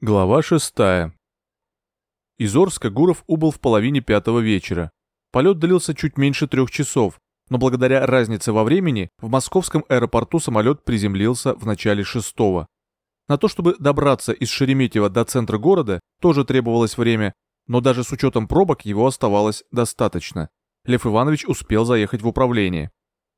Глава шестая. Из Орска Гуров убыл в половине пятого вечера. Полет длился чуть меньше трех часов, но благодаря разнице во времени в московском аэропорту самолет приземлился в начале шестого. На то, чтобы добраться из Шереметьево до центра города, тоже требовалось время, но даже с учетом пробок его оставалось достаточно. Лев Иванович успел заехать в управление.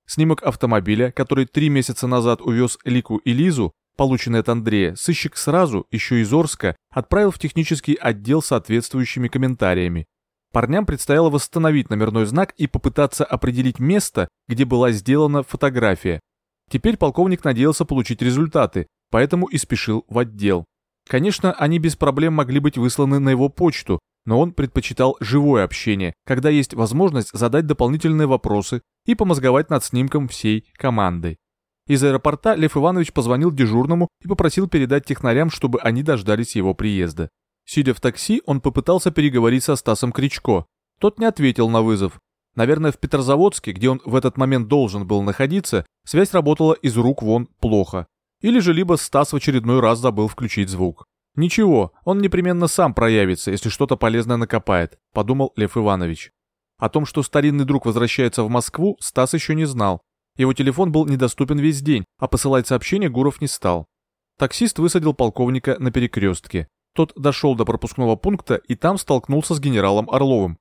Снимок автомобиля, который три месяца назад увез Лику и Лизу, полученный от Андрея, сыщик сразу, еще из Орска, отправил в технический отдел соответствующими комментариями. Парням предстояло восстановить номерной знак и попытаться определить место, где была сделана фотография. Теперь полковник надеялся получить результаты, поэтому и спешил в отдел. Конечно, они без проблем могли быть высланы на его почту, но он предпочитал живое общение, когда есть возможность задать дополнительные вопросы и помозговать над снимком всей командой. Из аэропорта Лев Иванович позвонил дежурному и попросил передать технарям, чтобы они дождались его приезда. Сидя в такси, он попытался переговорить со Стасом Кричко. Тот не ответил на вызов. Наверное, в Петрозаводске, где он в этот момент должен был находиться, связь работала из рук вон плохо. Или же либо Стас в очередной раз забыл включить звук. «Ничего, он непременно сам проявится, если что-то полезное накопает», — подумал Лев Иванович. О том, что старинный друг возвращается в Москву, Стас еще не знал. Его телефон был недоступен весь день, а посылать сообщение Гуров не стал. Таксист высадил полковника на перекрестке. Тот дошел до пропускного пункта и там столкнулся с генералом Орловым.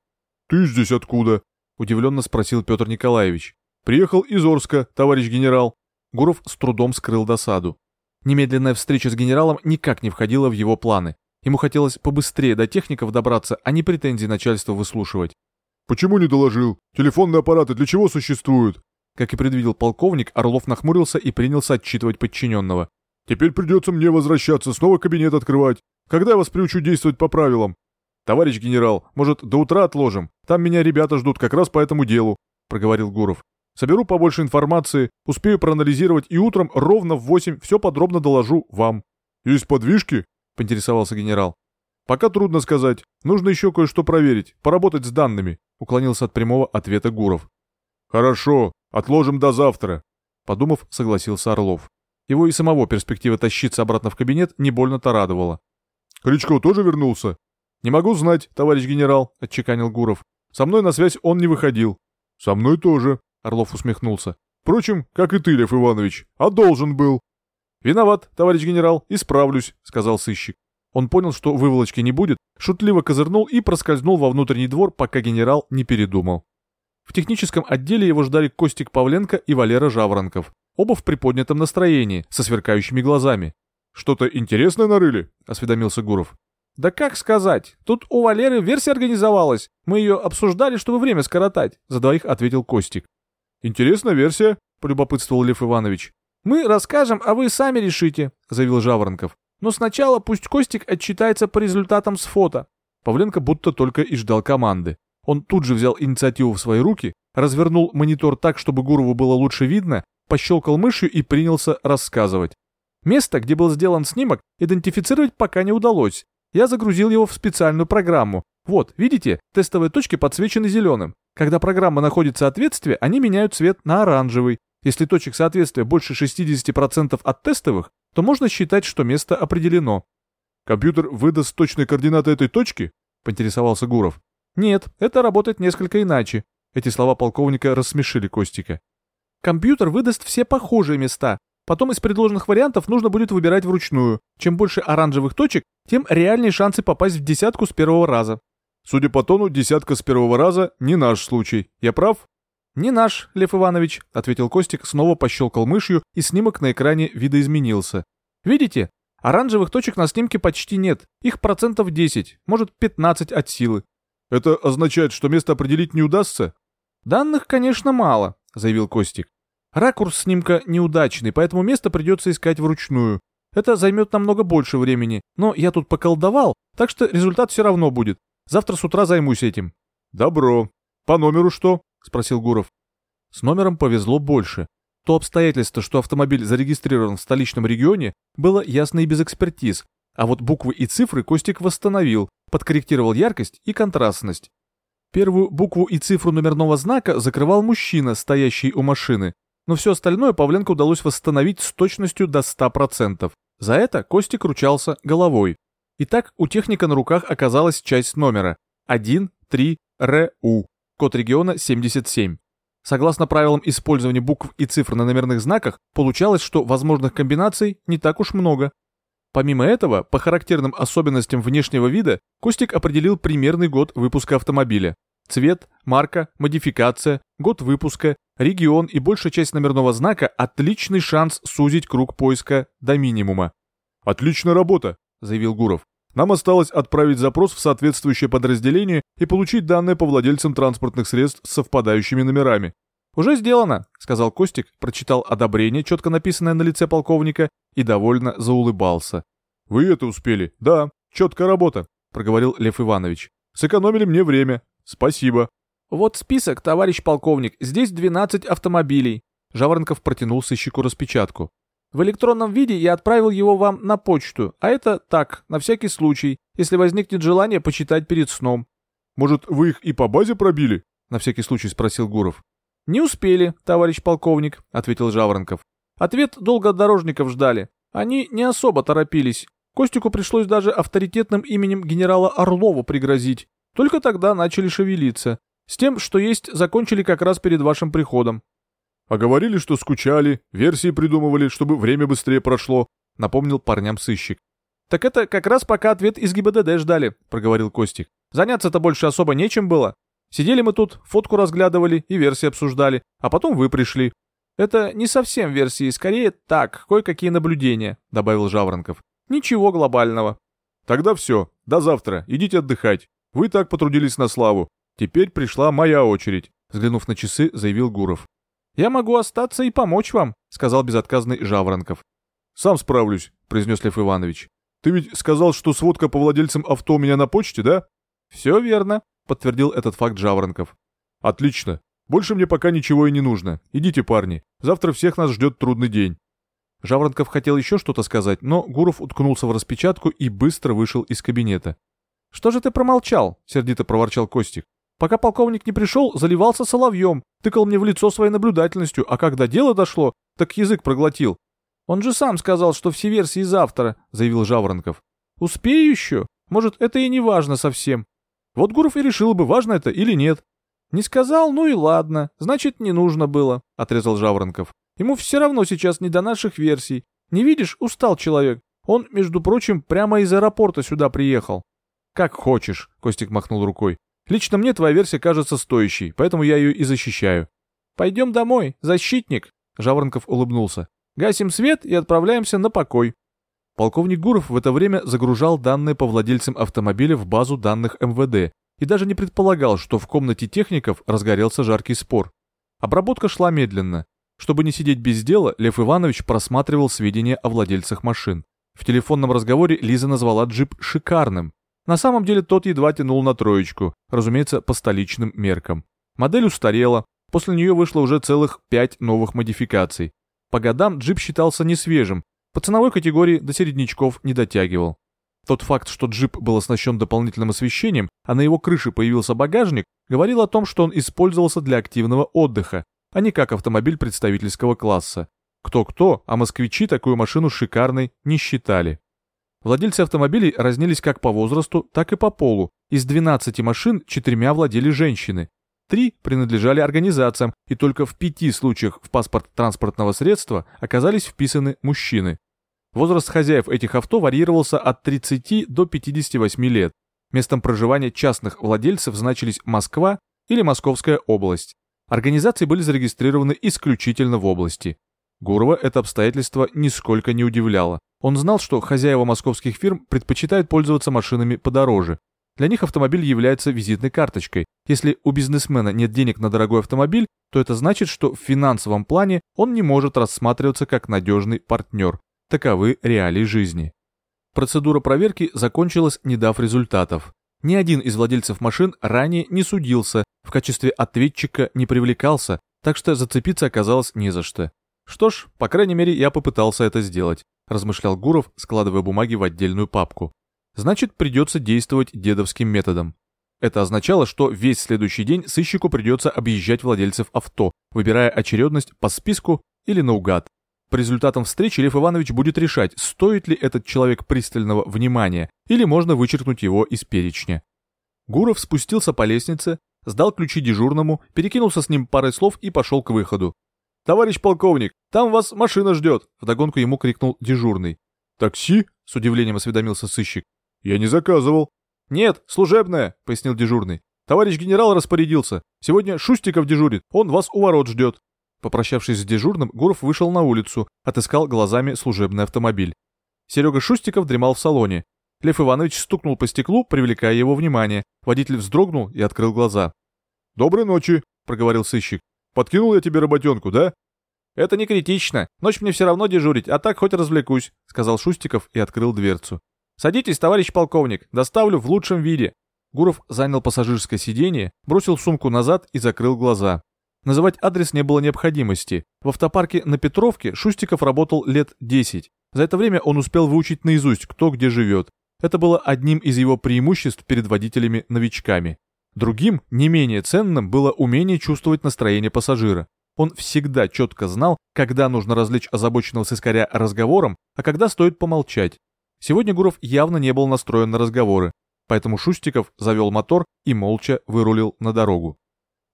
«Ты здесь откуда?» – удивленно спросил Петр Николаевич. «Приехал из Орска, товарищ генерал». Гуров с трудом скрыл досаду. Немедленная встреча с генералом никак не входила в его планы. Ему хотелось побыстрее до техников добраться, а не претензии начальства выслушивать. «Почему не доложил? Телефонные аппараты для чего существуют?» Как и предвидел полковник, Орлов нахмурился и принялся отчитывать подчиненного. «Теперь придется мне возвращаться, снова кабинет открывать. Когда я вас приучу действовать по правилам?» «Товарищ генерал, может, до утра отложим? Там меня ребята ждут как раз по этому делу», — проговорил Гуров. «Соберу побольше информации, успею проанализировать и утром ровно в восемь все подробно доложу вам». «Есть подвижки?» — поинтересовался генерал. «Пока трудно сказать. Нужно еще кое-что проверить, поработать с данными», — уклонился от прямого ответа Гуров. «Хорошо. Отложим до завтра», — подумав, согласился Орлов. Его и самого перспектива тащиться обратно в кабинет не больно-то радовала. «Крючков тоже вернулся?» «Не могу знать, товарищ генерал», — отчеканил Гуров. «Со мной на связь он не выходил». «Со мной тоже», — Орлов усмехнулся. «Впрочем, как и ты, Лев Иванович, а должен был». «Виноват, товарищ генерал, исправлюсь», — сказал сыщик. Он понял, что выволочки не будет, шутливо козырнул и проскользнул во внутренний двор, пока генерал не передумал. В техническом отделе его ждали Костик Павленко и Валера Жаворонков. Оба в приподнятом настроении, со сверкающими глазами. «Что-то интересное нарыли?» – осведомился Гуров. «Да как сказать? Тут у Валеры версия организовалась. Мы ее обсуждали, чтобы время скоротать», – за двоих ответил Костик. «Интересная версия», – полюбопытствовал Лев Иванович. «Мы расскажем, а вы сами решите», – заявил Жаворонков. «Но сначала пусть Костик отчитается по результатам с фото». Павленко будто только и ждал команды. Он тут же взял инициативу в свои руки, развернул монитор так, чтобы Гурову было лучше видно, пощелкал мышью и принялся рассказывать. Место, где был сделан снимок, идентифицировать пока не удалось. Я загрузил его в специальную программу. Вот, видите, тестовые точки подсвечены зеленым. Когда программа находит соответствие, они меняют цвет на оранжевый. Если точек соответствия больше 60% от тестовых, то можно считать, что место определено. «Компьютер выдаст точные координаты этой точки?» – поинтересовался Гуров. Нет, это работает несколько иначе. Эти слова полковника рассмешили Костика. Компьютер выдаст все похожие места. Потом из предложенных вариантов нужно будет выбирать вручную. Чем больше оранжевых точек, тем реальнее шансы попасть в десятку с первого раза. Судя по тону, десятка с первого раза не наш случай. Я прав? Не наш, Лев Иванович, ответил Костик, снова пощелкал мышью, и снимок на экране видоизменился. Видите? Оранжевых точек на снимке почти нет. Их процентов 10, может 15 от силы. Это означает, что место определить не удастся? Данных, конечно, мало, заявил Костик. Ракурс снимка неудачный, поэтому место придется искать вручную. Это займет намного больше времени, но я тут поколдовал, так что результат все равно будет. Завтра с утра займусь этим. Добро. По номеру что? спросил Гуров. С номером повезло больше. То обстоятельство, что автомобиль зарегистрирован в столичном регионе, было ясно и без экспертиз, а вот буквы и цифры Костик восстановил, подкорректировал яркость и контрастность. Первую букву и цифру номерного знака закрывал мужчина, стоящий у машины, но все остальное Павленко удалось восстановить с точностью до 100%. За это Костик ручался головой. Итак, у техника на руках оказалась часть номера 13РУ, код региона 77. Согласно правилам использования букв и цифр на номерных знаках, получалось, что возможных комбинаций не так уж много. Помимо этого, по характерным особенностям внешнего вида, Костик определил примерный год выпуска автомобиля. Цвет, марка, модификация, год выпуска, регион и большая часть номерного знака – отличный шанс сузить круг поиска до минимума. «Отличная работа», – заявил Гуров. «Нам осталось отправить запрос в соответствующее подразделение и получить данные по владельцам транспортных средств с совпадающими номерами. «Уже сделано», — сказал Костик, прочитал одобрение, четко написанное на лице полковника, и довольно заулыбался. «Вы это успели? Да, четкая работа», — проговорил Лев Иванович. «Сэкономили мне время. Спасибо». «Вот список, товарищ полковник. Здесь 12 автомобилей». Жаворонков протянул сыщику распечатку. «В электронном виде я отправил его вам на почту, а это так, на всякий случай, если возникнет желание почитать перед сном». «Может, вы их и по базе пробили?» — на всякий случай спросил Гуров. «Не успели, товарищ полковник», — ответил Жаворонков. «Ответ долго дорожников ждали. Они не особо торопились. Костику пришлось даже авторитетным именем генерала Орлова пригрозить. Только тогда начали шевелиться. С тем, что есть, закончили как раз перед вашим приходом». «А говорили, что скучали, версии придумывали, чтобы время быстрее прошло», — напомнил парням сыщик. «Так это как раз пока ответ из ГИБДД ждали», — проговорил Костик. «Заняться-то больше особо нечем было. Сидели мы тут, фотку разглядывали и версии обсуждали, а потом вы пришли. Это не совсем версии, скорее так, кое-какие наблюдения, добавил Жаворонков. Ничего глобального. Тогда все, до завтра, идите отдыхать. Вы так потрудились на славу. Теперь пришла моя очередь, взглянув на часы, заявил Гуров. Я могу остаться и помочь вам, сказал безотказный Жаворонков. Сам справлюсь, произнес Лев Иванович. Ты ведь сказал, что сводка по владельцам авто у меня на почте, да? Все верно, подтвердил этот факт Жаворонков. «Отлично. Больше мне пока ничего и не нужно. Идите, парни. Завтра всех нас ждет трудный день». Жаворонков хотел еще что-то сказать, но Гуров уткнулся в распечатку и быстро вышел из кабинета. «Что же ты промолчал?» — сердито проворчал Костик. «Пока полковник не пришел, заливался соловьем, тыкал мне в лицо своей наблюдательностью, а когда дело дошло, так язык проглотил. Он же сам сказал, что все версии завтра», — заявил Жаворонков. «Успею еще? Может, это и не важно совсем. Вот Гуров и решил бы, важно это или нет. Не сказал, ну и ладно, значит, не нужно было, отрезал Жаворонков. Ему все равно сейчас не до наших версий. Не видишь, устал человек. Он, между прочим, прямо из аэропорта сюда приехал. Как хочешь, Костик махнул рукой. Лично мне твоя версия кажется стоящей, поэтому я ее и защищаю. Пойдем домой, защитник, Жаворонков улыбнулся. Гасим свет и отправляемся на покой. Полковник Гуров в это время загружал данные по владельцам автомобиля в базу данных МВД и даже не предполагал, что в комнате техников разгорелся жаркий спор. Обработка шла медленно. Чтобы не сидеть без дела, Лев Иванович просматривал сведения о владельцах машин. В телефонном разговоре Лиза назвала джип шикарным. На самом деле тот едва тянул на троечку, разумеется, по столичным меркам. Модель устарела, после нее вышло уже целых пять новых модификаций. По годам джип считался несвежим, по ценовой категории до середнячков не дотягивал. Тот факт, что джип был оснащен дополнительным освещением, а на его крыше появился багажник, говорил о том, что он использовался для активного отдыха, а не как автомобиль представительского класса. Кто-кто, а москвичи такую машину шикарной не считали. Владельцы автомобилей разнились как по возрасту, так и по полу. Из 12 машин четырьмя владели женщины. Три принадлежали организациям, и только в пяти случаях в паспорт транспортного средства оказались вписаны мужчины. Возраст хозяев этих авто варьировался от 30 до 58 лет. Местом проживания частных владельцев значились Москва или Московская область. Организации были зарегистрированы исключительно в области. Гурова это обстоятельство нисколько не удивляло. Он знал, что хозяева московских фирм предпочитают пользоваться машинами подороже, для них автомобиль является визитной карточкой. Если у бизнесмена нет денег на дорогой автомобиль, то это значит, что в финансовом плане он не может рассматриваться как надежный партнер. Таковы реалии жизни. Процедура проверки закончилась, не дав результатов. Ни один из владельцев машин ранее не судился, в качестве ответчика не привлекался, так что зацепиться оказалось не за что. Что ж, по крайней мере, я попытался это сделать, размышлял Гуров, складывая бумаги в отдельную папку. Значит, придется действовать дедовским методом. Это означало, что весь следующий день сыщику придется объезжать владельцев авто, выбирая очередность по списку или наугад. По результатам встречи Лев Иванович будет решать, стоит ли этот человек пристального внимания, или можно вычеркнуть его из перечня. Гуров спустился по лестнице, сдал ключи дежурному, перекинулся с ним парой слов и пошел к выходу. «Товарищ полковник, там вас машина ждет!» — вдогонку ему крикнул дежурный. «Такси?» — с удивлением осведомился сыщик. «Я не заказывал». «Нет, служебное», — пояснил дежурный. «Товарищ генерал распорядился. Сегодня Шустиков дежурит, он вас у ворот ждет». Попрощавшись с дежурным, Гуров вышел на улицу, отыскал глазами служебный автомобиль. Серега Шустиков дремал в салоне. Лев Иванович стукнул по стеклу, привлекая его внимание. Водитель вздрогнул и открыл глаза. «Доброй ночи», — проговорил сыщик. «Подкинул я тебе работенку, да?» «Это не критично. Ночь мне все равно дежурить, а так хоть развлекусь», — сказал Шустиков и открыл дверцу. «Садитесь, товарищ полковник, доставлю в лучшем виде». Гуров занял пассажирское сиденье, бросил сумку назад и закрыл глаза. Называть адрес не было необходимости. В автопарке на Петровке Шустиков работал лет 10. За это время он успел выучить наизусть, кто где живет. Это было одним из его преимуществ перед водителями-новичками. Другим, не менее ценным, было умение чувствовать настроение пассажира. Он всегда четко знал, когда нужно развлечь озабоченного сыскаря разговором, а когда стоит помолчать. Сегодня Гуров явно не был настроен на разговоры, поэтому Шустиков завел мотор и молча вырулил на дорогу.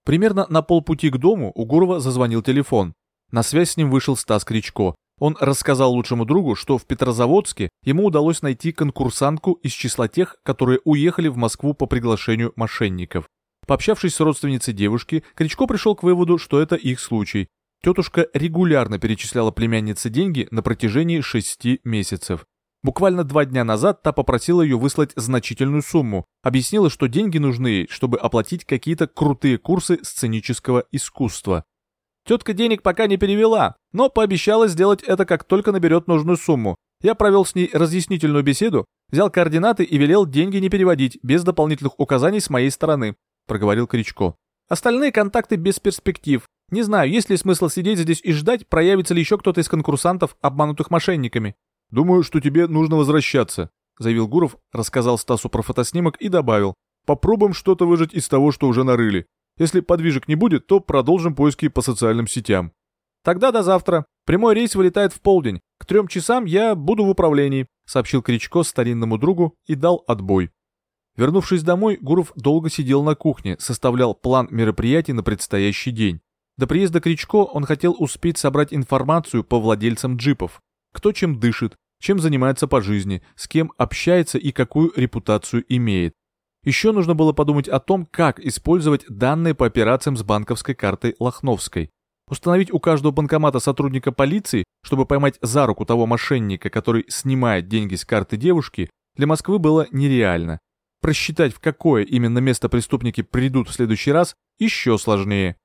Примерно на полпути к дому у Гурова зазвонил телефон. На связь с ним вышел Стас Кричко. Он рассказал лучшему другу, что в Петрозаводске ему удалось найти конкурсантку из числа тех, которые уехали в Москву по приглашению мошенников. Пообщавшись с родственницей девушки, Кричко пришел к выводу, что это их случай. Тетушка регулярно перечисляла племяннице деньги на протяжении шести месяцев. Буквально два дня назад та попросила ее выслать значительную сумму, объяснила, что деньги нужны ей, чтобы оплатить какие-то крутые курсы сценического искусства. Тетка денег пока не перевела, но пообещала сделать это, как только наберет нужную сумму. Я провел с ней разъяснительную беседу, взял координаты и велел деньги не переводить, без дополнительных указаний с моей стороны, проговорил Кричко. Остальные контакты без перспектив. Не знаю, есть ли смысл сидеть здесь и ждать, проявится ли еще кто-то из конкурсантов, обманутых мошенниками. «Думаю, что тебе нужно возвращаться», — заявил Гуров, рассказал Стасу про фотоснимок и добавил. «Попробуем что-то выжать из того, что уже нарыли. Если подвижек не будет, то продолжим поиски по социальным сетям». «Тогда до завтра. Прямой рейс вылетает в полдень. К трем часам я буду в управлении», — сообщил Кричко старинному другу и дал отбой. Вернувшись домой, Гуров долго сидел на кухне, составлял план мероприятий на предстоящий день. До приезда Кричко он хотел успеть собрать информацию по владельцам джипов кто чем дышит, чем занимается по жизни, с кем общается и какую репутацию имеет. Еще нужно было подумать о том, как использовать данные по операциям с банковской картой Лохновской. Установить у каждого банкомата сотрудника полиции, чтобы поймать за руку того мошенника, который снимает деньги с карты девушки, для Москвы было нереально. Просчитать, в какое именно место преступники придут в следующий раз, еще сложнее.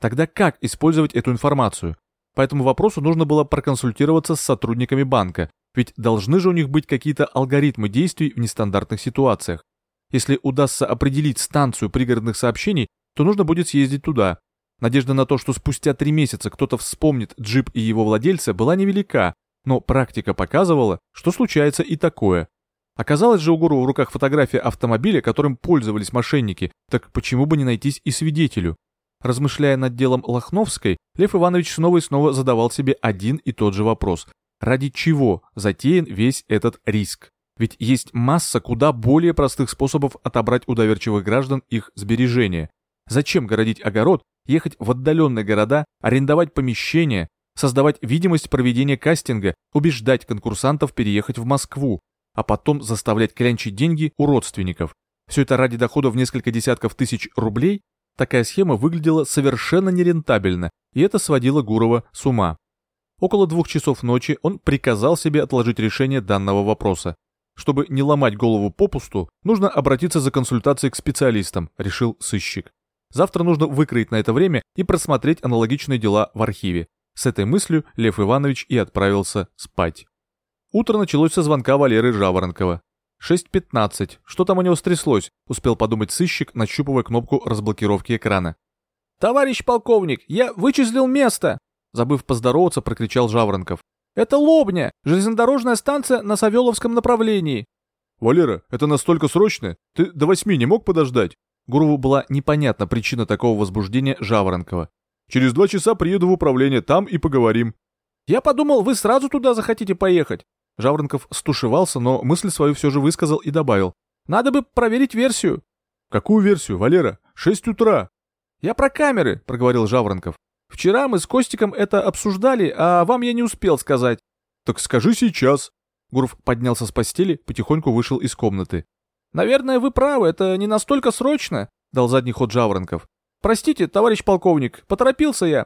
Тогда как использовать эту информацию? По этому вопросу нужно было проконсультироваться с сотрудниками банка, ведь должны же у них быть какие-то алгоритмы действий в нестандартных ситуациях. Если удастся определить станцию пригородных сообщений, то нужно будет съездить туда. Надежда на то, что спустя три месяца кто-то вспомнит джип и его владельца, была невелика, но практика показывала, что случается и такое. Оказалось же у Гуру в руках фотография автомобиля, которым пользовались мошенники, так почему бы не найтись и свидетелю? Размышляя над делом Лохновской, Лев Иванович снова и снова задавал себе один и тот же вопрос. Ради чего затеян весь этот риск? Ведь есть масса куда более простых способов отобрать у доверчивых граждан их сбережения. Зачем городить огород, ехать в отдаленные города, арендовать помещения, создавать видимость проведения кастинга, убеждать конкурсантов переехать в Москву, а потом заставлять клянчить деньги у родственников? Все это ради дохода в несколько десятков тысяч рублей? Такая схема выглядела совершенно нерентабельно, и это сводило Гурова с ума. Около двух часов ночи он приказал себе отложить решение данного вопроса. Чтобы не ломать голову попусту, нужно обратиться за консультацией к специалистам, решил сыщик. Завтра нужно выкроить на это время и просмотреть аналогичные дела в архиве. С этой мыслью Лев Иванович и отправился спать. Утро началось со звонка Валеры Жаворонкова. 6.15. Что там у него стряслось? Успел подумать сыщик, нащупывая кнопку разблокировки экрана. «Товарищ полковник, я вычислил место!» Забыв поздороваться, прокричал Жаворонков. «Это Лобня, железнодорожная станция на Савеловском направлении». «Валера, это настолько срочно? Ты до восьми не мог подождать?» Гурову была непонятна причина такого возбуждения Жаворонкова. «Через два часа приеду в управление, там и поговорим». Я подумал, вы сразу туда захотите поехать. Жаворонков стушевался, но мысль свою все же высказал и добавил. Надо бы проверить версию. Какую версию, Валера? Шесть утра. Я про камеры, проговорил Жаворонков. Вчера мы с Костиком это обсуждали, а вам я не успел сказать. Так скажи сейчас. Гуров поднялся с постели, потихоньку вышел из комнаты. Наверное, вы правы, это не настолько срочно, дал задний ход Жаворонков. Простите, товарищ полковник, поторопился я.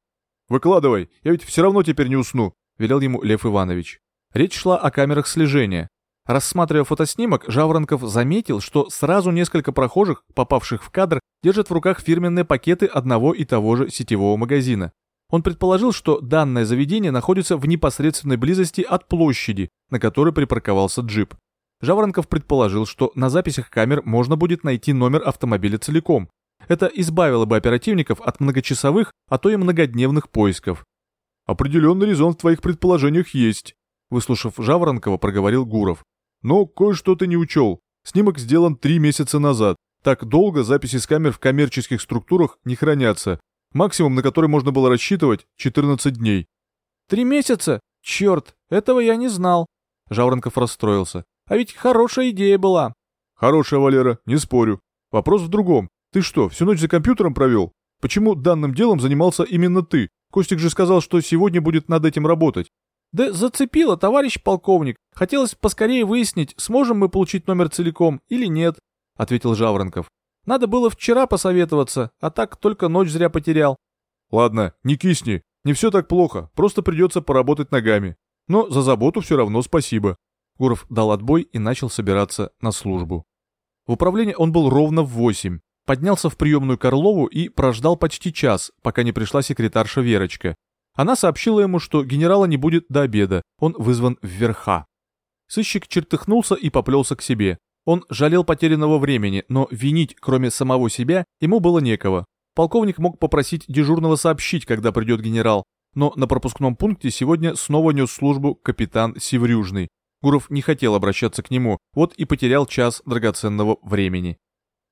Выкладывай, я ведь все равно теперь не усну, велел ему Лев Иванович. Речь шла о камерах слежения. Рассматривая фотоснимок, Жаворонков заметил, что сразу несколько прохожих, попавших в кадр, держат в руках фирменные пакеты одного и того же сетевого магазина. Он предположил, что данное заведение находится в непосредственной близости от площади, на которой припарковался джип. Жаворонков предположил, что на записях камер можно будет найти номер автомобиля целиком. Это избавило бы оперативников от многочасовых, а то и многодневных поисков. «Определенный резон в твоих предположениях есть», выслушав Жаворонкова, проговорил Гуров. Но кое-что ты не учел. Снимок сделан три месяца назад. Так долго записи с камер в коммерческих структурах не хранятся. Максимум, на который можно было рассчитывать, 14 дней. Три месяца? Черт, этого я не знал. Жаворонков расстроился. А ведь хорошая идея была. Хорошая, Валера, не спорю. Вопрос в другом. Ты что, всю ночь за компьютером провел? Почему данным делом занимался именно ты? Костик же сказал, что сегодня будет над этим работать. Да зацепило, товарищ полковник. Хотелось поскорее выяснить, сможем мы получить номер целиком или нет, ответил Жаворонков. Надо было вчера посоветоваться, а так только ночь зря потерял. Ладно, не кисни, не все так плохо, просто придется поработать ногами. Но за заботу все равно спасибо. Гуров дал отбой и начал собираться на службу. В управлении он был ровно в восемь. Поднялся в приемную Карлову и прождал почти час, пока не пришла секретарша Верочка. Она сообщила ему, что генерала не будет до обеда, он вызван в верха. Сыщик чертыхнулся и поплелся к себе. Он жалел потерянного времени, но винить, кроме самого себя, ему было некого. Полковник мог попросить дежурного сообщить, когда придет генерал, но на пропускном пункте сегодня снова нес службу капитан Севрюжный. Гуров не хотел обращаться к нему, вот и потерял час драгоценного времени.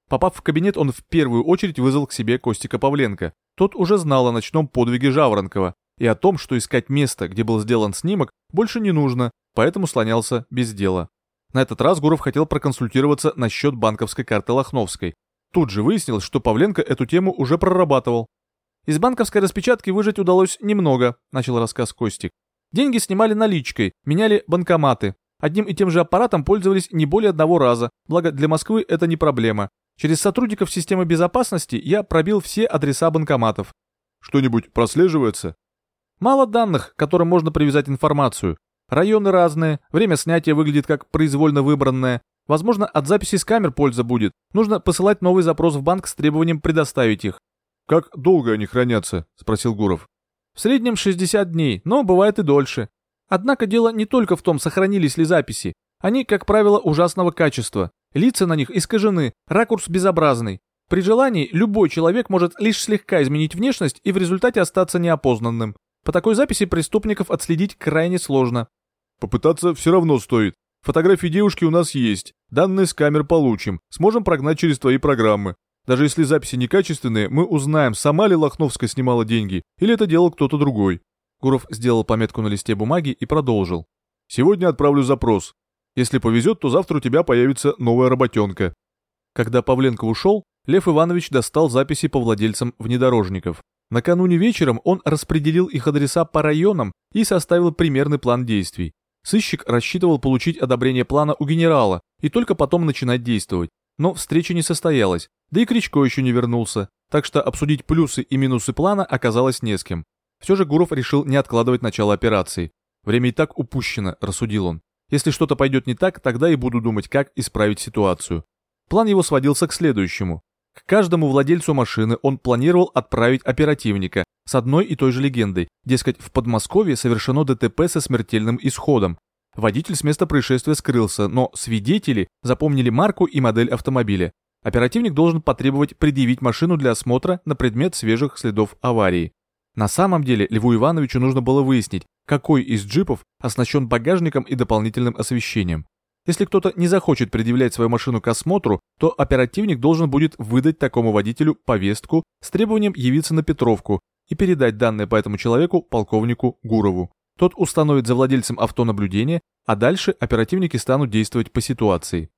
Попав в кабинет, он в первую очередь вызвал к себе Костика Павленко. Тот уже знал о ночном подвиге Жаворонкова, и о том, что искать место, где был сделан снимок, больше не нужно, поэтому слонялся без дела. На этот раз Гуров хотел проконсультироваться насчет банковской карты Лохновской. Тут же выяснилось, что Павленко эту тему уже прорабатывал. «Из банковской распечатки выжать удалось немного», — начал рассказ Костик. «Деньги снимали наличкой, меняли банкоматы. Одним и тем же аппаратом пользовались не более одного раза, благо для Москвы это не проблема. Через сотрудников системы безопасности я пробил все адреса банкоматов. Что-нибудь прослеживается? Мало данных, к которым можно привязать информацию. Районы разные, время снятия выглядит как произвольно выбранное. Возможно, от записи с камер польза будет. Нужно посылать новый запрос в банк с требованием предоставить их. «Как долго они хранятся?» – спросил Гуров. «В среднем 60 дней, но бывает и дольше. Однако дело не только в том, сохранились ли записи. Они, как правило, ужасного качества. Лица на них искажены, ракурс безобразный. При желании любой человек может лишь слегка изменить внешность и в результате остаться неопознанным. По такой записи преступников отследить крайне сложно. Попытаться все равно стоит. Фотографии девушки у нас есть, данные с камер получим, сможем прогнать через твои программы. Даже если записи некачественные, мы узнаем, сама ли Лохновская снимала деньги, или это делал кто-то другой. Гуров сделал пометку на листе бумаги и продолжил. Сегодня отправлю запрос. Если повезет, то завтра у тебя появится новая работенка. Когда Павленко ушел, Лев Иванович достал записи по владельцам внедорожников. Накануне вечером он распределил их адреса по районам и составил примерный план действий. Сыщик рассчитывал получить одобрение плана у генерала и только потом начинать действовать. Но встреча не состоялась, да и Кричко еще не вернулся, так что обсудить плюсы и минусы плана оказалось не с кем. Все же Гуров решил не откладывать начало операции. Время и так упущено, рассудил он. Если что-то пойдет не так, тогда и буду думать, как исправить ситуацию. План его сводился к следующему. К каждому владельцу машины он планировал отправить оперативника с одной и той же легендой, дескать, в Подмосковье совершено ДТП со смертельным исходом. Водитель с места происшествия скрылся, но свидетели запомнили марку и модель автомобиля. Оперативник должен потребовать предъявить машину для осмотра на предмет свежих следов аварии. На самом деле Льву Ивановичу нужно было выяснить, какой из джипов оснащен багажником и дополнительным освещением. Если кто-то не захочет предъявлять свою машину к осмотру, то оперативник должен будет выдать такому водителю повестку с требованием явиться на Петровку и передать данные по этому человеку полковнику Гурову. Тот установит за владельцем авто наблюдение, а дальше оперативники станут действовать по ситуации.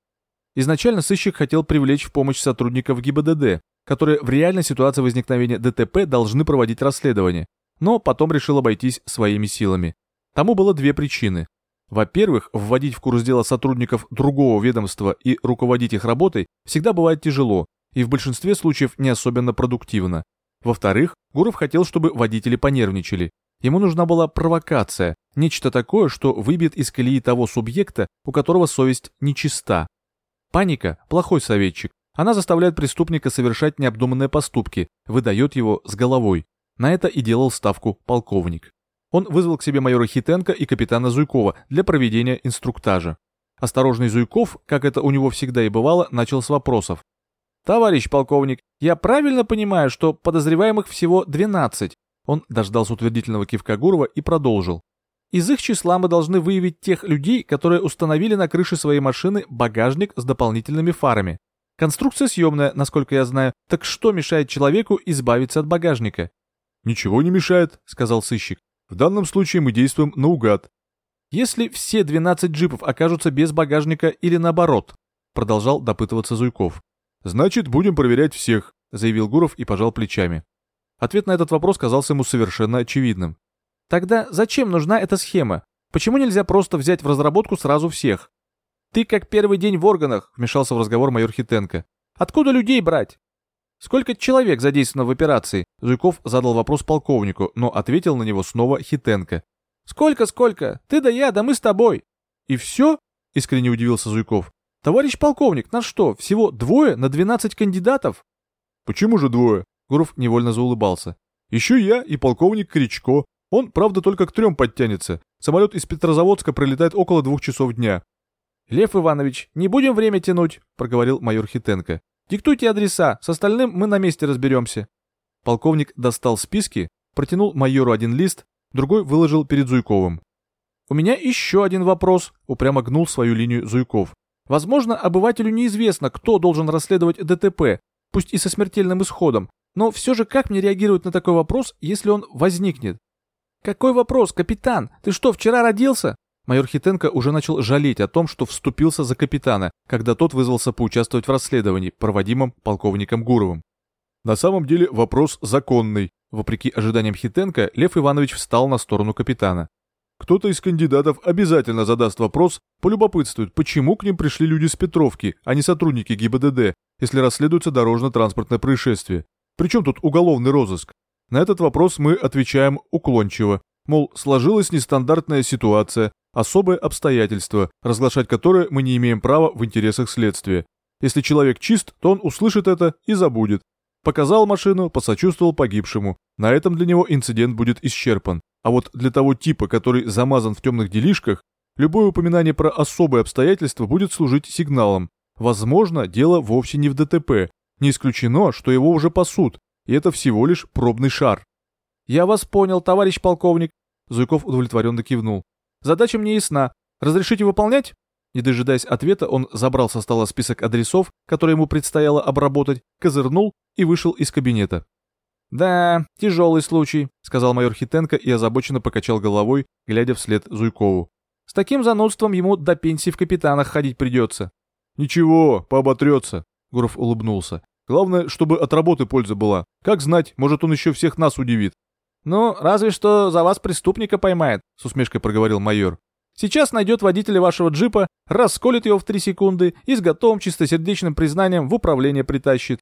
Изначально сыщик хотел привлечь в помощь сотрудников ГИБДД, которые в реальной ситуации возникновения ДТП должны проводить расследование, но потом решил обойтись своими силами. Тому было две причины. Во-первых, вводить в курс дела сотрудников другого ведомства и руководить их работой всегда бывает тяжело и в большинстве случаев не особенно продуктивно. Во-вторых, Гуров хотел, чтобы водители понервничали. Ему нужна была провокация, нечто такое, что выбьет из колеи того субъекта, у которого совесть нечиста. Паника – плохой советчик. Она заставляет преступника совершать необдуманные поступки, выдает его с головой. На это и делал ставку полковник. Он вызвал к себе майора Хитенко и капитана Зуйкова для проведения инструктажа. Осторожный Зуйков, как это у него всегда и бывало, начал с вопросов. «Товарищ полковник, я правильно понимаю, что подозреваемых всего 12?» Он дождался утвердительного кивка Гурова и продолжил. «Из их числа мы должны выявить тех людей, которые установили на крыше своей машины багажник с дополнительными фарами. Конструкция съемная, насколько я знаю, так что мешает человеку избавиться от багажника? «Ничего не мешает», — сказал сыщик. «В данном случае мы действуем наугад». «Если все 12 джипов окажутся без багажника или наоборот?» — продолжал допытываться Зуйков. «Значит, будем проверять всех», — заявил Гуров и пожал плечами. Ответ на этот вопрос казался ему совершенно очевидным. «Тогда зачем нужна эта схема? Почему нельзя просто взять в разработку сразу всех?» «Ты как первый день в органах», — вмешался в разговор майор Хитенко. «Откуда людей брать?» «Сколько человек задействовано в операции?» Зуйков задал вопрос полковнику, но ответил на него снова Хитенко. «Сколько, сколько? Ты да я, да мы с тобой». «И все?» — искренне удивился Зуйков. «Товарищ полковник, нас что, всего двое на двенадцать кандидатов?» «Почему же двое?» Гуров невольно заулыбался. «Еще я и полковник Кричко. Он, правда, только к трем подтянется. Самолет из Петрозаводска пролетает около двух часов дня. «Лев Иванович, не будем время тянуть», — проговорил майор Хитенко. «Диктуйте адреса, с остальным мы на месте разберемся». Полковник достал списки, протянул майору один лист, другой выложил перед Зуйковым. «У меня еще один вопрос», — упрямо гнул свою линию Зуйков. «Возможно, обывателю неизвестно, кто должен расследовать ДТП, пусть и со смертельным исходом, но все же как мне реагировать на такой вопрос, если он возникнет?» «Какой вопрос, капитан? Ты что, вчера родился?» Майор Хитенко уже начал жалеть о том, что вступился за капитана, когда тот вызвался поучаствовать в расследовании, проводимом полковником Гуровым. На самом деле вопрос законный. Вопреки ожиданиям Хитенко, Лев Иванович встал на сторону капитана. Кто-то из кандидатов обязательно задаст вопрос, полюбопытствует, почему к ним пришли люди с Петровки, а не сотрудники ГИБДД, если расследуется дорожно-транспортное происшествие. Причем тут уголовный розыск? На этот вопрос мы отвечаем уклончиво. Мол, сложилась нестандартная ситуация, особое обстоятельство, разглашать которое мы не имеем права в интересах следствия. Если человек чист, то он услышит это и забудет. Показал машину, посочувствовал погибшему. На этом для него инцидент будет исчерпан. А вот для того типа, который замазан в темных делишках, любое упоминание про особые обстоятельства будет служить сигналом. Возможно, дело вовсе не в ДТП. Не исключено, что его уже пасут, и это всего лишь пробный шар. «Я вас понял, товарищ полковник», — Зуйков удовлетворенно кивнул. Задача мне ясна. Разрешите выполнять?» Не дожидаясь ответа, он забрал со стола список адресов, которые ему предстояло обработать, козырнул и вышел из кабинета. «Да, тяжелый случай», — сказал майор Хитенко и озабоченно покачал головой, глядя вслед Зуйкову. «С таким занудством ему до пенсии в капитанах ходить придется». «Ничего, пооботрется», — Гуров улыбнулся. «Главное, чтобы от работы польза была. Как знать, может, он еще всех нас удивит». «Ну, разве что за вас преступника поймает», — с усмешкой проговорил майор. «Сейчас найдет водителя вашего джипа, расколет его в три секунды и с готовым чистосердечным признанием в управление притащит».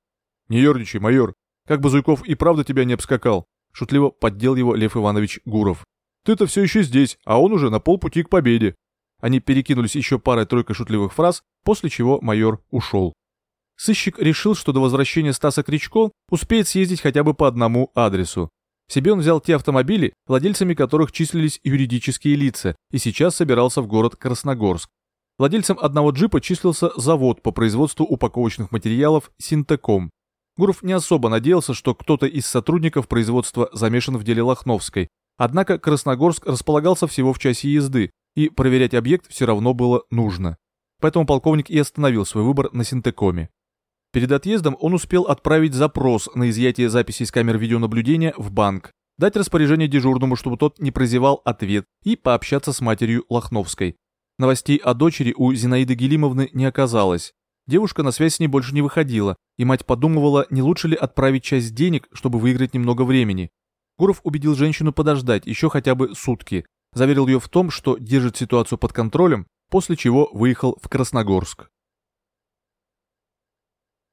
«Не ерничай, майор. Как бы Зуйков и правда тебя не обскакал», — шутливо поддел его Лев Иванович Гуров. «Ты-то все еще здесь, а он уже на полпути к победе». Они перекинулись еще парой-тройкой шутливых фраз, после чего майор ушел. Сыщик решил, что до возвращения Стаса Кричко успеет съездить хотя бы по одному адресу. Себе он взял те автомобили, владельцами которых числились юридические лица, и сейчас собирался в город Красногорск. Владельцем одного джипа числился завод по производству упаковочных материалов «Синтеком». Гуров не особо надеялся, что кто-то из сотрудников производства замешан в деле Лохновской. Однако Красногорск располагался всего в часе езды, и проверять объект все равно было нужно. Поэтому полковник и остановил свой выбор на Синтекоме. Перед отъездом он успел отправить запрос на изъятие записей с камер видеонаблюдения в банк. дать распоряжение дежурному, чтобы тот не прозевал ответ, и пообщаться с матерью Лохновской. Новостей о дочери у Зинаиды Гелимовны не оказалось. Девушка на связь с ней больше не выходила, и мать подумывала, не лучше ли отправить часть денег, чтобы выиграть немного времени. Гуров убедил женщину подождать еще хотя бы сутки, заверил ее в том, что держит ситуацию под контролем, после чего выехал в Красногорск.